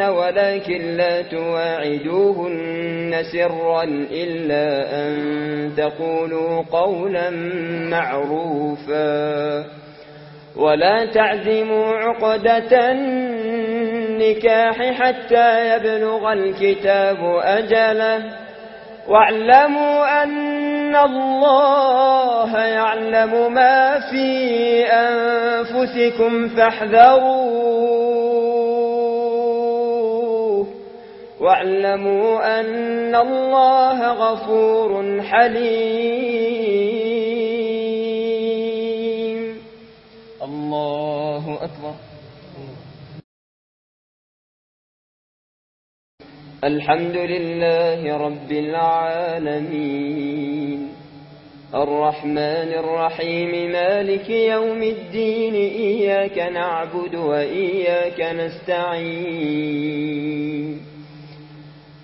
ولكن لا تواعدوهن سرا إلا أن تقولوا قولا معروفا. ولا تعزموا عقدة النكاح حتى يبلغ الكتاب أجله. واعلموا أن الله يعلم ما في أنفسكم فاحذروا واعلموا أن الله غفور حليم. الله أكبر. الحمد لله رب العالمين. الرحمن الرحيم مالك يوم الدين إياك نعبد وإياك نستعين.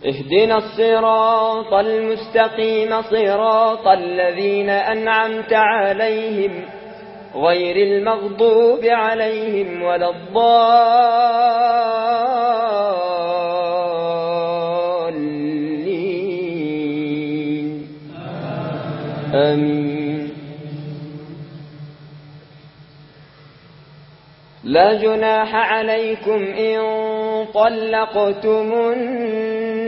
اهدنا الصراط المستقيم صراط الذين أنعمت عليهم غير المغضوب عليهم ولا الضالين. أمين. لا جناح عليكم إن طلقتم النار